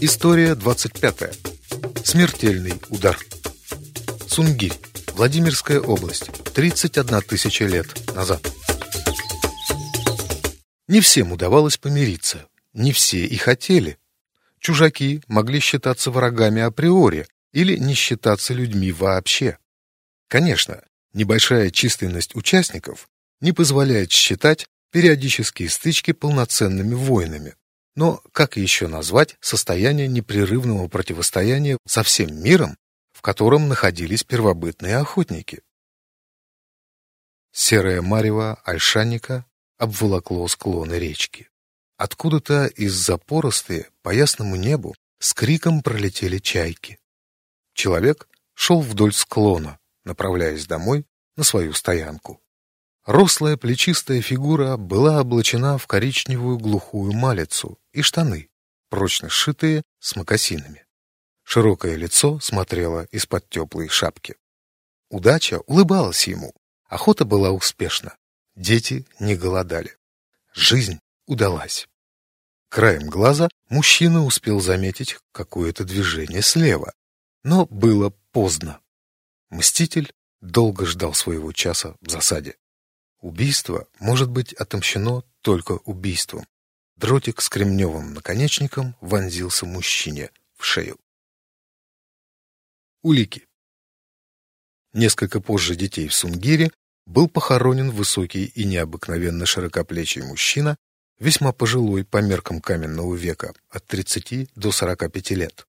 История 25. Смертельный удар. Сунгирь. Владимирская область. 31 тысяча лет назад. Не всем удавалось помириться. Не все и хотели. Чужаки могли считаться врагами априори или не считаться людьми вообще. Конечно, небольшая численность участников не позволяет считать периодические стычки полноценными войнами. Но как еще назвать состояние непрерывного противостояния со всем миром, в котором находились первобытные охотники? Серое марево ольшанника обволокло склоны речки. Откуда-то из-за поросты по ясному небу с криком пролетели чайки. Человек шел вдоль склона, направляясь домой на свою стоянку. Рослая плечистая фигура была облачена в коричневую глухую малицу и штаны, прочно сшитые с мокасинами. Широкое лицо смотрело из-под теплой шапки. Удача улыбалась ему, охота была успешна, дети не голодали. Жизнь удалась. Краем глаза мужчина успел заметить какое-то движение слева, но было поздно. Мститель долго ждал своего часа в засаде. Убийство может быть отомщено только убийством. Дротик с кремневым наконечником вонзился мужчине в шею. Улики. Несколько позже детей в Сунгире был похоронен высокий и необыкновенно широкоплечий мужчина, весьма пожилой по меркам каменного века, от 30 до 45 лет.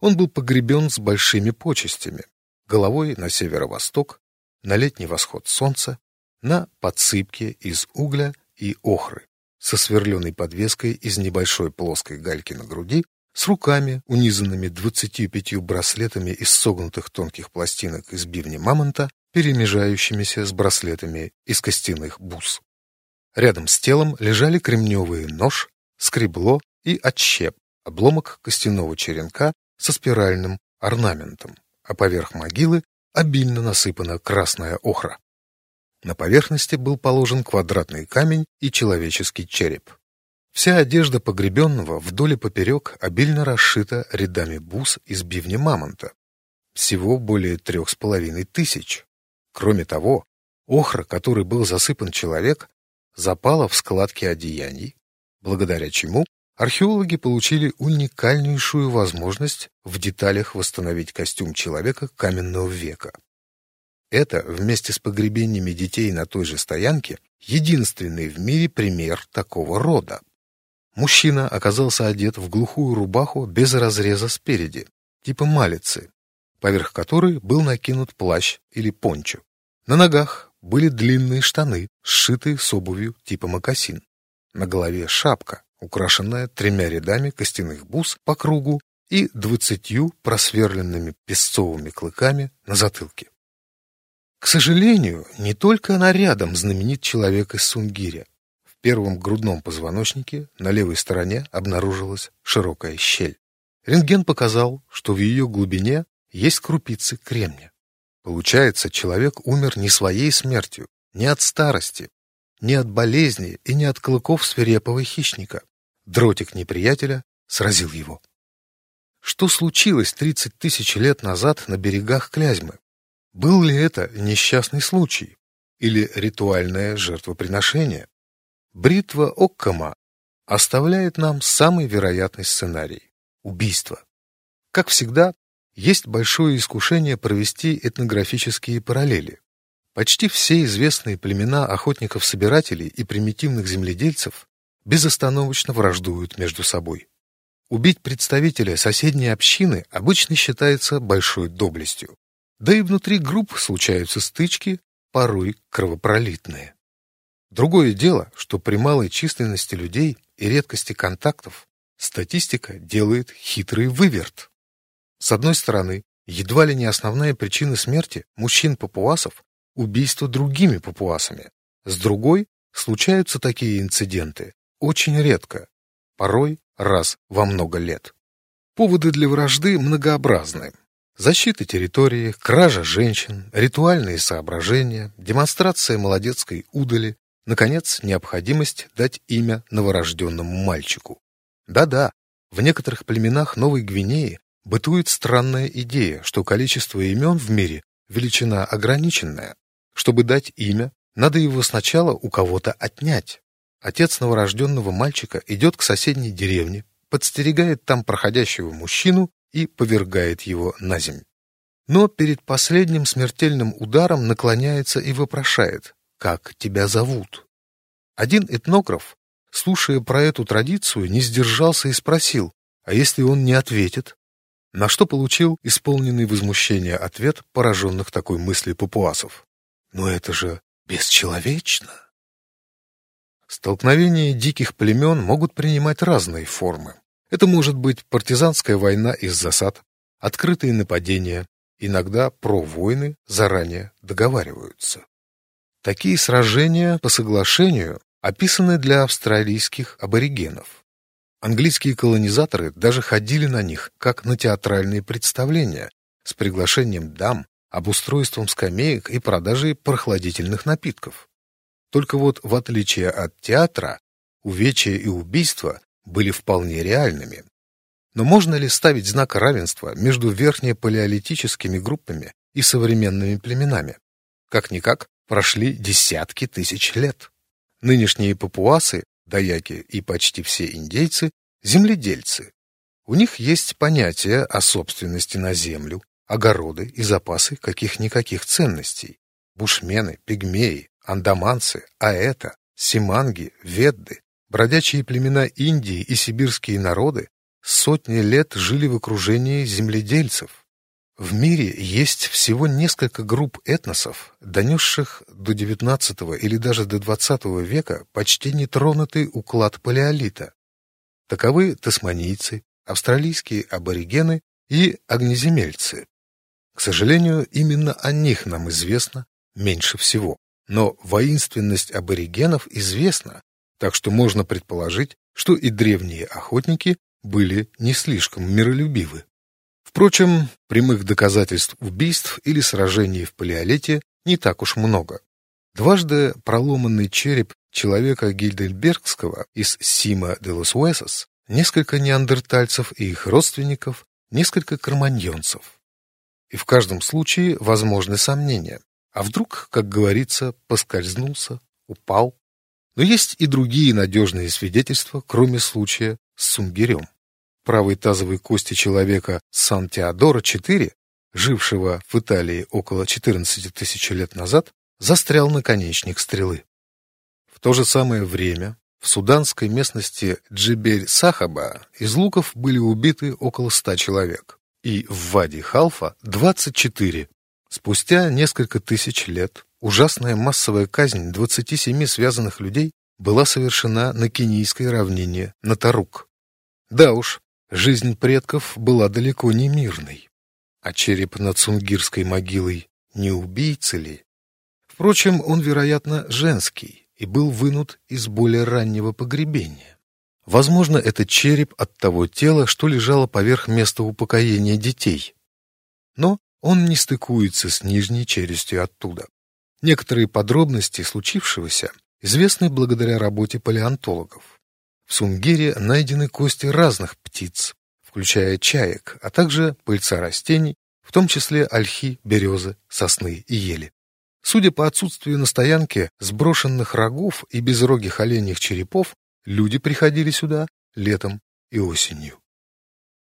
Он был погребен с большими почестями, головой на северо-восток, на летний восход солнца, на подсыпке из угля и охры, со сверленной подвеской из небольшой плоской гальки на груди, с руками, унизанными двадцатью пятью браслетами из согнутых тонких пластинок из бивня мамонта, перемежающимися с браслетами из костяных бус. Рядом с телом лежали кремневые нож, скребло и отщеп, обломок костяного черенка со спиральным орнаментом, а поверх могилы обильно насыпана красная охра. На поверхности был положен квадратный камень и человеческий череп. Вся одежда погребенного вдоль и поперек обильно расшита рядами бус из бивня мамонта. Всего более трех с половиной тысяч. Кроме того, охра, который был засыпан человек, запала в складки одеяний, благодаря чему археологи получили уникальнейшую возможность в деталях восстановить костюм человека каменного века. Это, вместе с погребениями детей на той же стоянке, единственный в мире пример такого рода. Мужчина оказался одет в глухую рубаху без разреза спереди, типа малицы, поверх которой был накинут плащ или пончо. На ногах были длинные штаны, сшитые с обувью типа мокасин. На голове шапка, украшенная тремя рядами костяных бус по кругу и двадцатью просверленными песцовыми клыками на затылке. К сожалению, не только нарядом знаменит человек из Сунгиря. В первом грудном позвоночнике на левой стороне обнаружилась широкая щель. Рентген показал, что в ее глубине есть крупицы кремня. Получается, человек умер не своей смертью, не от старости, не от болезни и не от клыков свирепого хищника. Дротик неприятеля сразил его. Что случилось 30 тысяч лет назад на берегах Клязьмы? Был ли это несчастный случай или ритуальное жертвоприношение? Бритва Оккама оставляет нам самый вероятный сценарий – убийство. Как всегда, есть большое искушение провести этнографические параллели. Почти все известные племена охотников-собирателей и примитивных земледельцев безостановочно враждуют между собой. Убить представителя соседней общины обычно считается большой доблестью. Да и внутри групп случаются стычки, порой кровопролитные. Другое дело, что при малой численности людей и редкости контактов статистика делает хитрый выверт. С одной стороны, едва ли не основная причина смерти мужчин-папуасов – убийство другими папуасами. С другой, случаются такие инциденты очень редко, порой раз во много лет. Поводы для вражды многообразны. Защита территории, кража женщин, ритуальные соображения, демонстрация молодецкой удали, наконец, необходимость дать имя новорожденному мальчику. Да-да, В некоторых племенах Новой Гвинеи бытует странная идея, что количество имен в мире – величина ограниченная. Чтобы дать имя, надо его сначала у кого-то отнять. Отец новорожденного мальчика идет к соседней деревне, подстерегает там проходящего мужчину и повергает его на земь. Но перед последним смертельным ударом наклоняется и вопрошает «Как тебя зовут?». Один этнограф, слушая про эту традицию, не сдержался и спросил «А если он не ответит?». На что получил исполненный возмущения ответ пораженных такой мысли папуасов. «Но это же бесчеловечно!» Столкновения диких племен могут принимать разные формы. Это может быть партизанская война из засад, открытые нападения, иногда про войны заранее договариваются. Такие сражения по соглашению описаны для австралийских аборигенов. Английские колонизаторы даже ходили на них, как на театральные представления, с приглашением дам, обустройством скамеек и продажей прохладительных напитков. Только вот, в отличие от театра, увечья и убийства были вполне реальными. Но можно ли ставить знак равенства между верхнепалеолитическими группами и современными племенами? Как-никак прошли десятки тысяч лет. Нынешние папуасы, даяки и почти все индейцы – земледельцы. У них есть понятие о собственности на землю, огороды и запасы каких-никаких ценностей. Бушмены, пигмеи, андаманцы, аэта, симанги, ведды, бродячие племена Индии и сибирские народы сотни лет жили в окружении земледельцев. В мире есть всего несколько групп этносов, донесших до XIX или даже до XX века почти нетронутый уклад палеолита. Таковы тасманийцы, австралийские аборигены и огнеземельцы. К сожалению, именно о них нам известно меньше всего. Но воинственность аборигенов известна, так что можно предположить, что и древние охотники были не слишком миролюбивы. Впрочем, прямых доказательств убийств или сражений в палеолите не так уж много. Дважды проломанный череп человека Гильдельбергского из Сима де лос Уэсос, несколько неандертальцев и их родственников, несколько кроманьонцев. И в каждом случае возможны сомнения. А вдруг, как говорится, поскользнулся, упал? Но есть и другие надежные свидетельства, кроме случая с Сунгирем. Правой тазовой кости человека Сан-Теодора-4, жившего в Италии около 14 тысяч лет назад, застрял наконечник стрелы. В то же самое время в суданской местности Джибель-Сахаба из луков были убиты около 100 человек, и в Вади-Халфа 24, Спустя несколько тысяч лет ужасная массовая казнь 27 связанных людей была совершена на кенийской равнине Натарук. Да уж, жизнь предков была далеко не мирной. А череп над сунгирской могилой не убийца ли? Впрочем, он, вероятно, женский и был вынут из более раннего погребения. Возможно, это череп от того тела, что лежало поверх места упокоения детей. Но он не стыкуется с нижней челюстью оттуда. Некоторые подробности случившегося известны благодаря работе палеонтологов. В Сунгире найдены кости разных птиц, включая чаек, а также пыльца растений, в том числе ольхи, березы, сосны и ели. Судя по отсутствию на стоянке сброшенных рогов и безрогих оленьих черепов, люди приходили сюда летом и осенью.